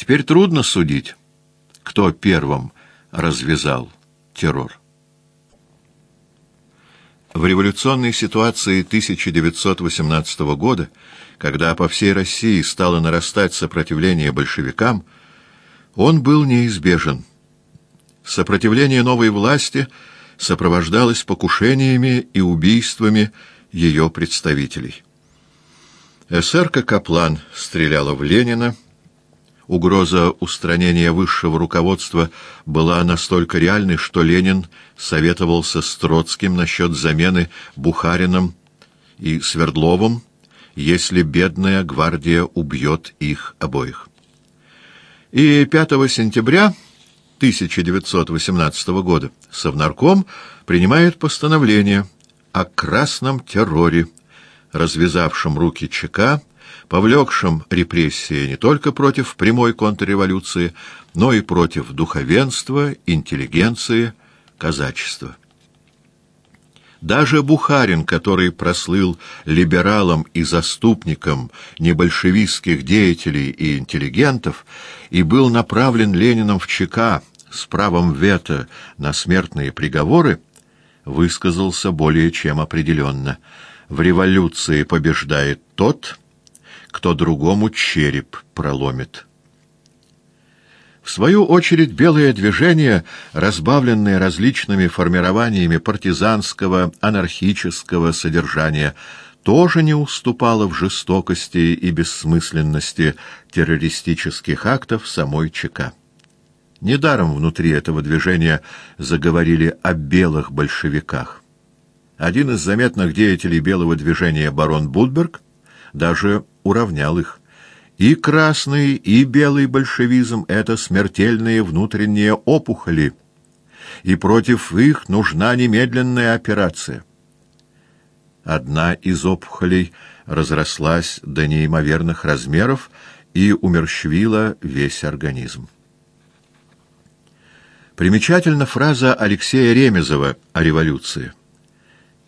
Теперь трудно судить, кто первым развязал террор. В революционной ситуации 1918 года, когда по всей России стало нарастать сопротивление большевикам, он был неизбежен. Сопротивление новой власти сопровождалось покушениями и убийствами ее представителей. Эсерка Каплан стреляла в Ленина, Угроза устранения высшего руководства была настолько реальной, что Ленин советовался с Троцким насчет замены Бухарином и Свердловым, если бедная гвардия убьет их обоих. И 5 сентября 1918 года Совнарком принимает постановление о красном терроре, развязавшем руки ЧК повлекшим репрессии не только против прямой контрреволюции, но и против духовенства, интеллигенции, казачества. Даже Бухарин, который прослыл либералом и заступником небольшевистских деятелей и интеллигентов и был направлен Лениным в ЧК с правом вето на смертные приговоры, высказался более чем определенно. В революции побеждает тот, кто другому череп проломит. В свою очередь, белое движение, разбавленное различными формированиями партизанского, анархического содержания, тоже не уступало в жестокости и бессмысленности террористических актов самой ЧК. Недаром внутри этого движения заговорили о белых большевиках. Один из заметных деятелей белого движения барон Будберг даже уравнял их. И красный, и белый большевизм — это смертельные внутренние опухоли, и против их нужна немедленная операция. Одна из опухолей разрослась до неимоверных размеров и умерщвила весь организм. Примечательна фраза Алексея Ремезова о революции.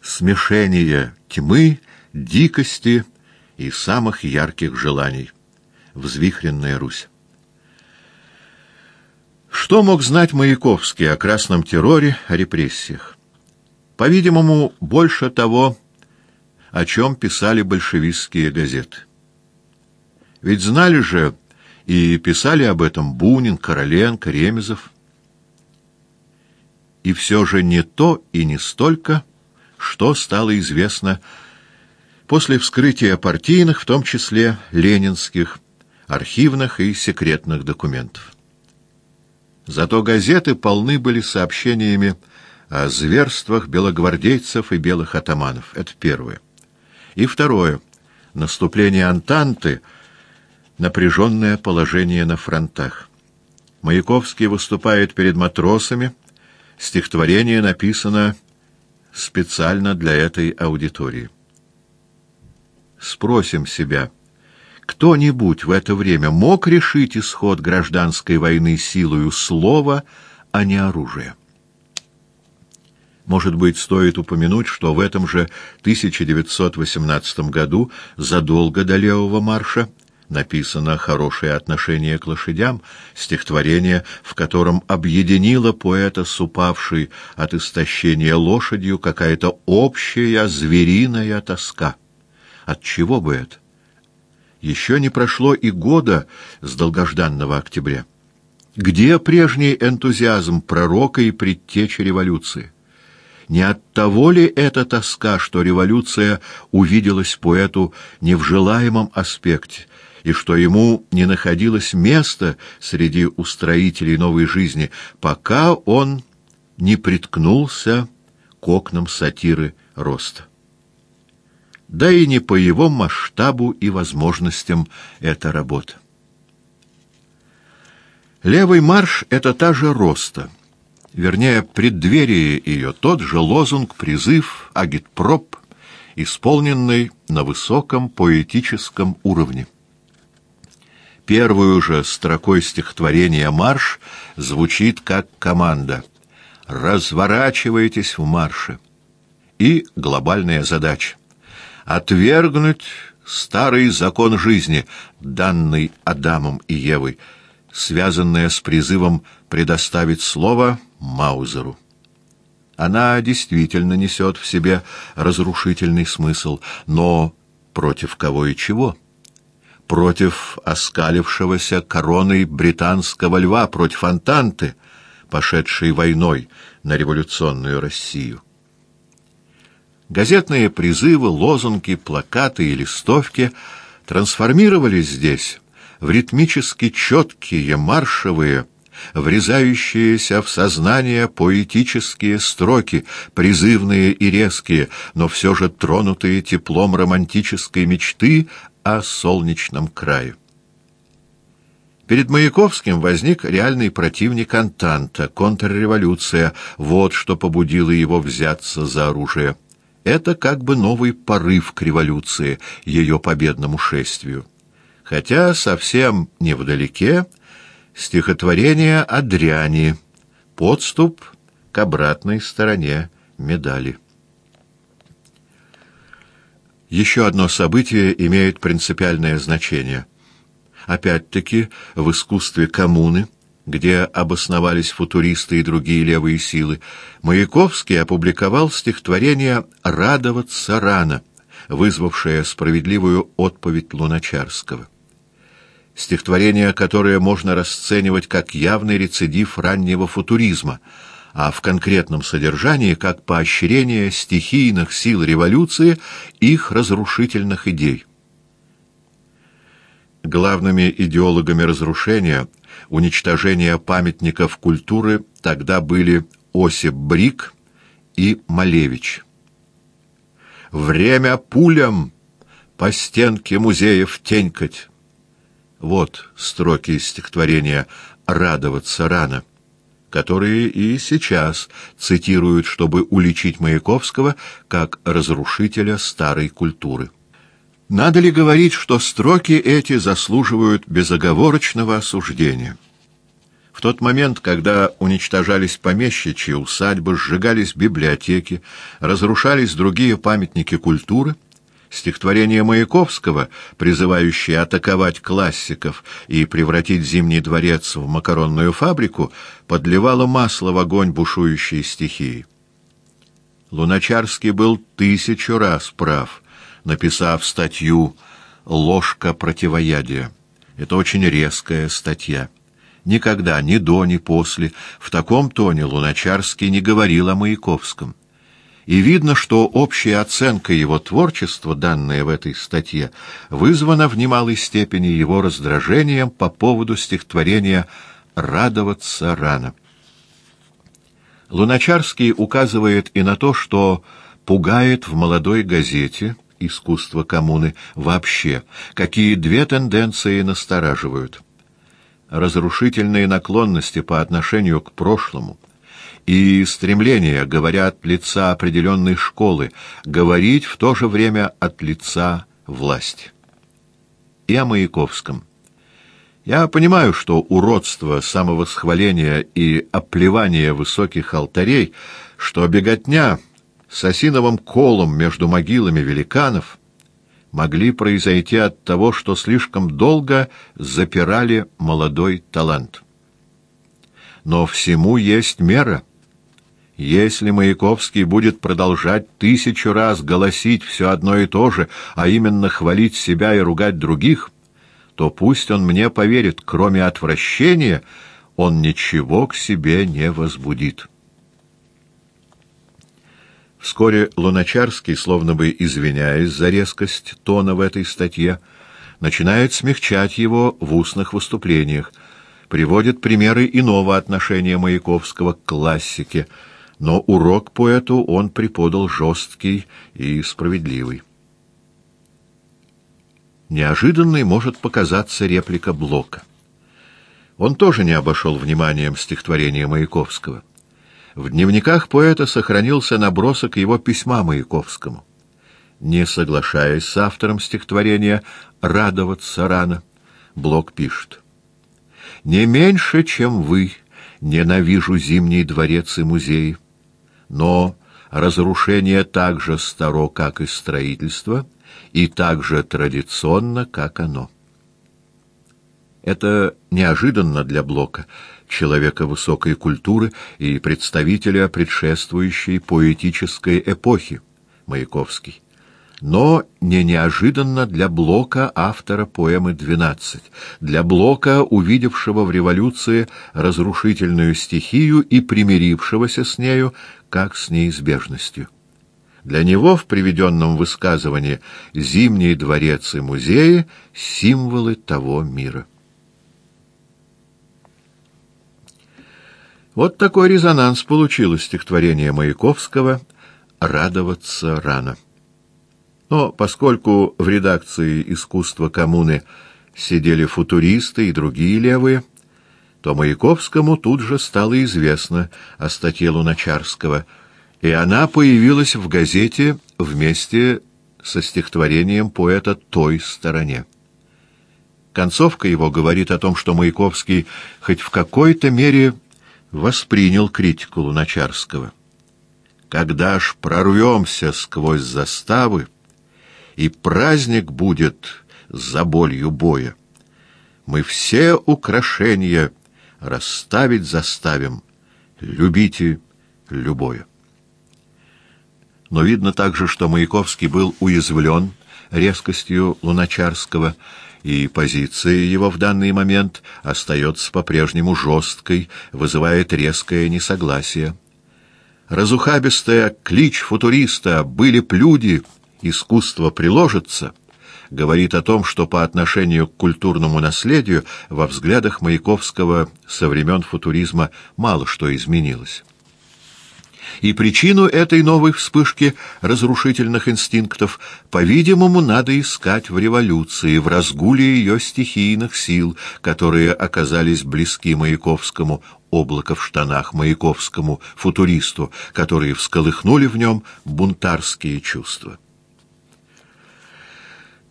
«Смешение тьмы, дикости — и самых ярких желаний. Взвихренная Русь. Что мог знать Маяковский о красном терроре, о репрессиях? По-видимому, больше того, о чем писали большевистские газеты. Ведь знали же и писали об этом Бунин, Короленко, Ремезов. И все же не то и не столько, что стало известно после вскрытия партийных, в том числе ленинских, архивных и секретных документов. Зато газеты полны были сообщениями о зверствах белогвардейцев и белых атаманов. Это первое. И второе. Наступление Антанты, напряженное положение на фронтах. Маяковский выступает перед матросами. Стихотворение написано специально для этой аудитории спросим себя, кто-нибудь в это время мог решить исход гражданской войны силою слова, а не оружия? Может быть, стоит упомянуть, что в этом же 1918 году, задолго до левого марша, написано «Хорошее отношение к лошадям», стихотворение, в котором объединило поэта с упавшей от истощения лошадью какая-то общая звериная тоска. От чего бы это? Еще не прошло и года с долгожданного октября. Где прежний энтузиазм пророка и предтечи революции? Не от того ли эта тоска, что революция увиделась поэту не в желаемом аспекте, и что ему не находилось места среди устроителей новой жизни, пока он не приткнулся к окнам сатиры роста? Да и не по его масштабу и возможностям эта работа. Левый марш — это та же роста, вернее, преддверие ее, тот же лозунг, призыв, агитпроп, исполненный на высоком поэтическом уровне. Первую же строкой стихотворения «Марш» звучит как команда «Разворачивайтесь в марше» и глобальная задача отвергнуть старый закон жизни, данный Адамом и Евой, связанная с призывом предоставить слово Маузеру. Она действительно несет в себе разрушительный смысл, но против кого и чего? Против оскалившегося короной британского льва, против Антанты, пошедшей войной на революционную Россию. Газетные призывы, лозунги, плакаты и листовки трансформировались здесь в ритмически четкие маршевые, врезающиеся в сознание поэтические строки, призывные и резкие, но все же тронутые теплом романтической мечты о солнечном крае. Перед Маяковским возник реальный противник Антанта, контрреволюция, вот что побудило его взяться за оружие. Это как бы новый порыв к революции, ее победному шествию. Хотя совсем невдалеке стихотворение о подступ к обратной стороне медали. Еще одно событие имеет принципиальное значение. Опять-таки, в искусстве коммуны, где обосновались футуристы и другие левые силы, Маяковский опубликовал стихотворение «Радоваться рано», вызвавшее справедливую отповедь Луначарского стихотворение, которое можно расценивать как явный рецидив раннего футуризма, а в конкретном содержании как поощрение стихийных сил революции их разрушительных идей. Главными идеологами разрушения, уничтожения памятников культуры тогда были Осип Брик и Малевич. «Время пулям по стенке музеев тенькать». Вот строки из стихотворения «Радоваться рано», которые и сейчас цитируют, чтобы уличить Маяковского как разрушителя старой культуры. Надо ли говорить, что строки эти заслуживают безоговорочного осуждения? В тот момент, когда уничтожались помещичьи усадьбы, сжигались библиотеки, разрушались другие памятники культуры – Стихотворение Маяковского, призывающее атаковать классиков и превратить Зимний дворец в макаронную фабрику, подливало масло в огонь бушующей стихии. Луначарский был тысячу раз прав, написав статью «Ложка противоядия». Это очень резкая статья. Никогда, ни до, ни после, в таком тоне Луначарский не говорил о Маяковском и видно, что общая оценка его творчества, данная в этой статье, вызвана в немалой степени его раздражением по поводу стихотворения «Радоваться рано». Луначарский указывает и на то, что пугает в молодой газете «Искусство коммуны» вообще, какие две тенденции настораживают. Разрушительные наклонности по отношению к прошлому – и стремление, говоря от лица определенной школы, говорить в то же время от лица власти. И о Маяковском. Я понимаю, что уродство самовосхваления и оплевания высоких алтарей, что беготня с осиновым колом между могилами великанов могли произойти от того, что слишком долго запирали молодой талант. Но всему есть мера. Если Маяковский будет продолжать тысячу раз голосить все одно и то же, а именно хвалить себя и ругать других, то пусть он мне поверит, кроме отвращения, он ничего к себе не возбудит. Вскоре Луначарский, словно бы извиняясь за резкость тона в этой статье, начинает смягчать его в устных выступлениях, приводит примеры иного отношения Маяковского к классике — но урок поэту он преподал жесткий и справедливый. Неожиданной может показаться реплика Блока. Он тоже не обошел вниманием стихотворения Маяковского. В дневниках поэта сохранился набросок его письма Маяковскому. Не соглашаясь с автором стихотворения «Радоваться рано», Блок пишет. «Не меньше, чем вы, ненавижу Зимний дворец и музей» но разрушение так же старо, как и строительство, и так же традиционно, как оно. Это неожиданно для Блока, человека высокой культуры и представителя предшествующей поэтической эпохи, Маяковский. Но не неожиданно для Блока, автора поэмы «12», для Блока, увидевшего в революции разрушительную стихию и примирившегося с нею, как с неизбежностью. Для него в приведенном высказывании «Зимний дворец и музеи» — символы того мира. Вот такой резонанс получило стихотворение Маяковского «Радоваться рано». Но поскольку в редакции «Искусства коммуны» сидели футуристы и другие левые, то Маяковскому тут же стало известно о статье Луначарского, и она появилась в газете вместе со стихотворением поэта «Той стороне». Концовка его говорит о том, что Маяковский хоть в какой-то мере воспринял критику Луначарского. Когда ж прорвемся сквозь заставы, и праздник будет за болью боя, мы все украшения расставить заставим, любите любое. Но видно также, что Маяковский был уязвлен резкостью Луначарского, и позиция его в данный момент остается по-прежнему жесткой, вызывает резкое несогласие. Разухабистая клич футуриста «были б люди, искусство приложится» говорит о том, что по отношению к культурному наследию во взглядах Маяковского со времен футуризма мало что изменилось и причину этой новой вспышки разрушительных инстинктов, по-видимому, надо искать в революции, в разгуле ее стихийных сил, которые оказались близки Маяковскому, облако в штанах Маяковскому, футуристу, которые всколыхнули в нем бунтарские чувства.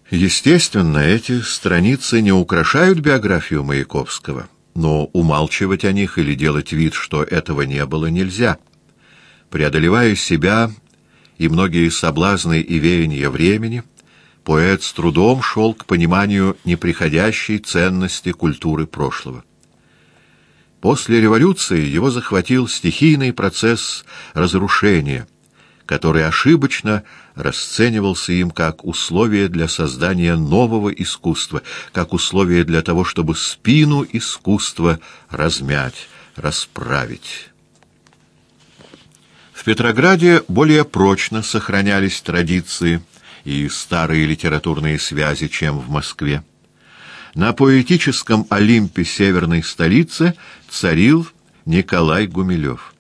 Естественно, эти страницы не украшают биографию Маяковского, но умалчивать о них или делать вид, что этого не было, нельзя — Преодолевая себя и многие соблазны и веяния времени, поэт с трудом шел к пониманию неприходящей ценности культуры прошлого. После революции его захватил стихийный процесс разрушения, который ошибочно расценивался им как условие для создания нового искусства, как условие для того, чтобы спину искусства размять, расправить. Петрограде более прочно сохранялись традиции и старые литературные связи, чем в Москве. На поэтическом Олимпе северной столицы царил Николай Гумилев.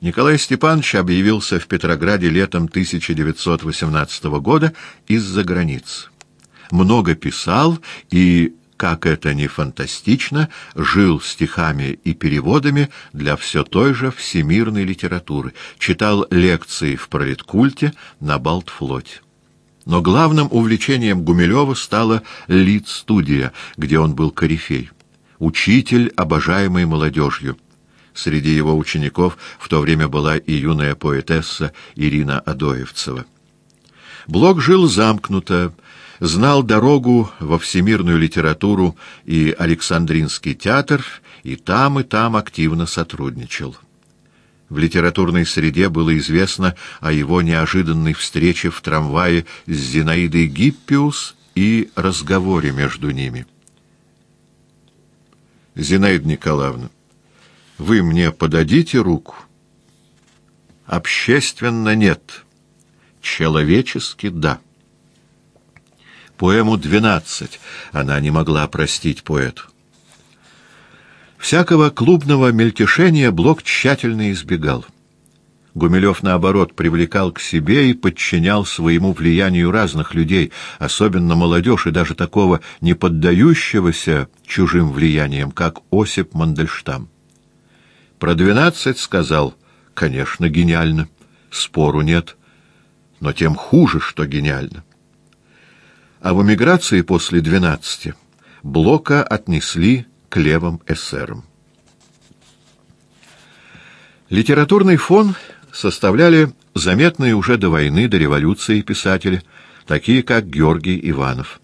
Николай Степанович объявился в Петрограде летом 1918 года из-за границ. Много писал и как это ни фантастично, жил стихами и переводами для все той же всемирной литературы, читал лекции в пролеткульте на Балтфлоте. Но главным увлечением Гумилева стала Лид-студия, где он был корифей, учитель, обожаемый молодежью. Среди его учеников в то время была и юная поэтесса Ирина Адоевцева. Блок жил замкнуто, знал дорогу во всемирную литературу и Александринский театр, и там, и там активно сотрудничал. В литературной среде было известно о его неожиданной встрече в трамвае с Зинаидой Гиппиус и разговоре между ними. «Зинаида Николаевна, вы мне подадите руку?» «Общественно нет. Человечески да». Поэму «Двенадцать» она не могла простить поэту. Всякого клубного мельтешения Блок тщательно избегал. Гумилев, наоборот, привлекал к себе и подчинял своему влиянию разных людей, особенно молодежь и даже такого не поддающегося чужим влияниям, как Осип Мандельштам. Про двенадцать сказал, конечно, гениально, спору нет, но тем хуже, что гениально а в эмиграции после двенадцати Блока отнесли к левым эсерам. Литературный фон составляли заметные уже до войны, до революции писатели, такие как Георгий Иванов.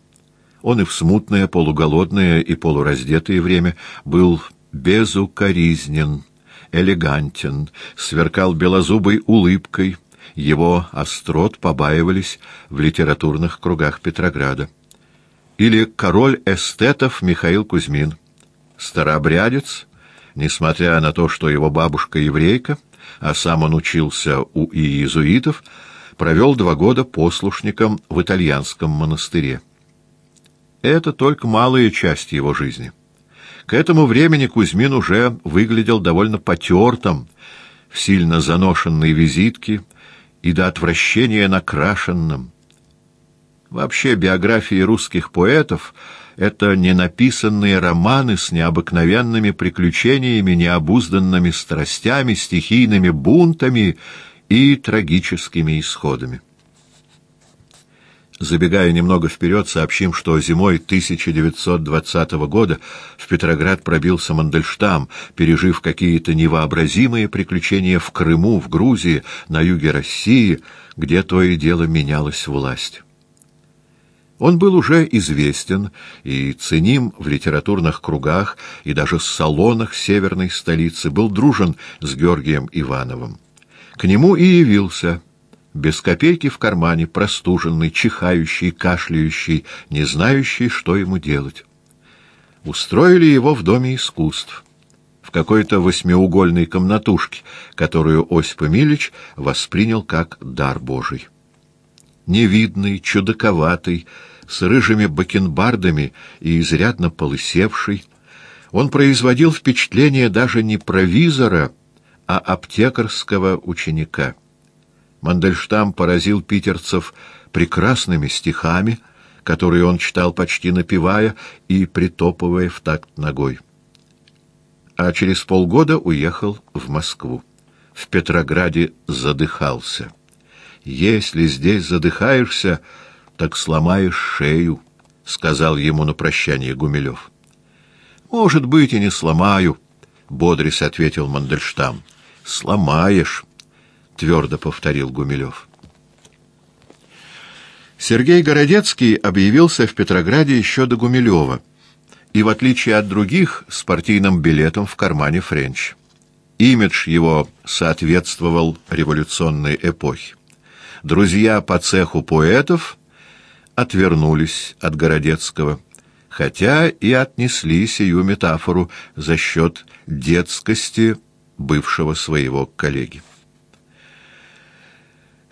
Он и в смутное, полуголодное и полураздетое время был безукоризнен, элегантен, сверкал белозубой улыбкой, его острот побаивались в литературных кругах Петрограда. Или король эстетов Михаил Кузьмин, старообрядец, несмотря на то, что его бабушка еврейка, а сам он учился у иезуитов, провел два года послушником в итальянском монастыре. Это только малая часть его жизни. К этому времени Кузьмин уже выглядел довольно потертым, в сильно заношенной визитке и до отвращения накрашенным. Вообще биографии русских поэтов — это ненаписанные романы с необыкновенными приключениями, необузданными страстями, стихийными бунтами и трагическими исходами. Забегая немного вперед, сообщим, что зимой 1920 года в Петроград пробился Мандельштам, пережив какие-то невообразимые приключения в Крыму, в Грузии, на юге России, где то и дело менялась власть. Он был уже известен и ценим в литературных кругах и даже в салонах северной столицы, был дружен с Георгием Ивановым. К нему и явился без копейки в кармане, простуженный, чихающий, кашляющий, не знающий, что ему делать. Устроили его в Доме искусств, в какой-то восьмиугольной комнатушке, которую Осип Эмилич воспринял как дар Божий. Невидный, чудаковатый, с рыжими бакенбардами и изрядно полысевший, он производил впечатление даже не провизора, а аптекарского ученика — Мандельштам поразил питерцев прекрасными стихами, которые он читал почти напевая и притопывая в такт ногой. А через полгода уехал в Москву. В Петрограде задыхался. «Если здесь задыхаешься, так сломаешь шею», — сказал ему на прощание Гумилев. «Может быть, и не сломаю», — бодрис ответил Мандельштам. «Сломаешь» твердо повторил Гумилев. Сергей Городецкий объявился в Петрограде еще до Гумилева, и, в отличие от других, с партийным билетом в кармане Френч. Имидж его соответствовал революционной эпохе. Друзья по цеху поэтов отвернулись от Городецкого, хотя и отнесли сию метафору за счет детскости бывшего своего коллеги.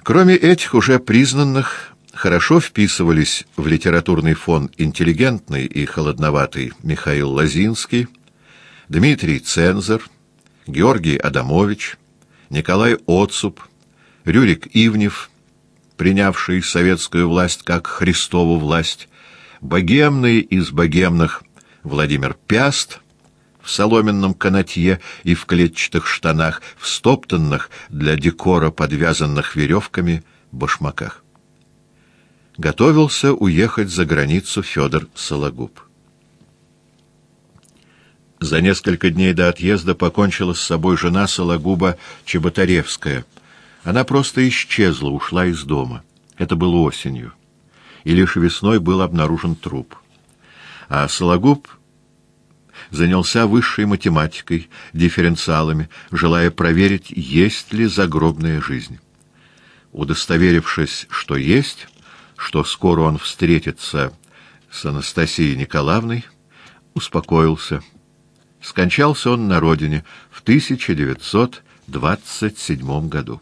Кроме этих уже признанных, хорошо вписывались в литературный фон интеллигентный и холодноватый Михаил Лозинский, Дмитрий Цензор, Георгий Адамович, Николай Оцуп, Рюрик Ивнев, принявший советскую власть как Христову власть, богемный из богемных Владимир Пяст — в соломенном канатье и в клетчатых штанах, в стоптанных для декора подвязанных веревками башмаках. Готовился уехать за границу Федор Сологуб. За несколько дней до отъезда покончила с собой жена Сологуба Чеботаревская. Она просто исчезла, ушла из дома. Это было осенью. И лишь весной был обнаружен труп. А Сологуб занялся высшей математикой, дифференциалами, желая проверить, есть ли загробная жизнь. Удостоверившись, что есть, что скоро он встретится с Анастасией Николаевной, успокоился. Скончался он на родине в 1927 году.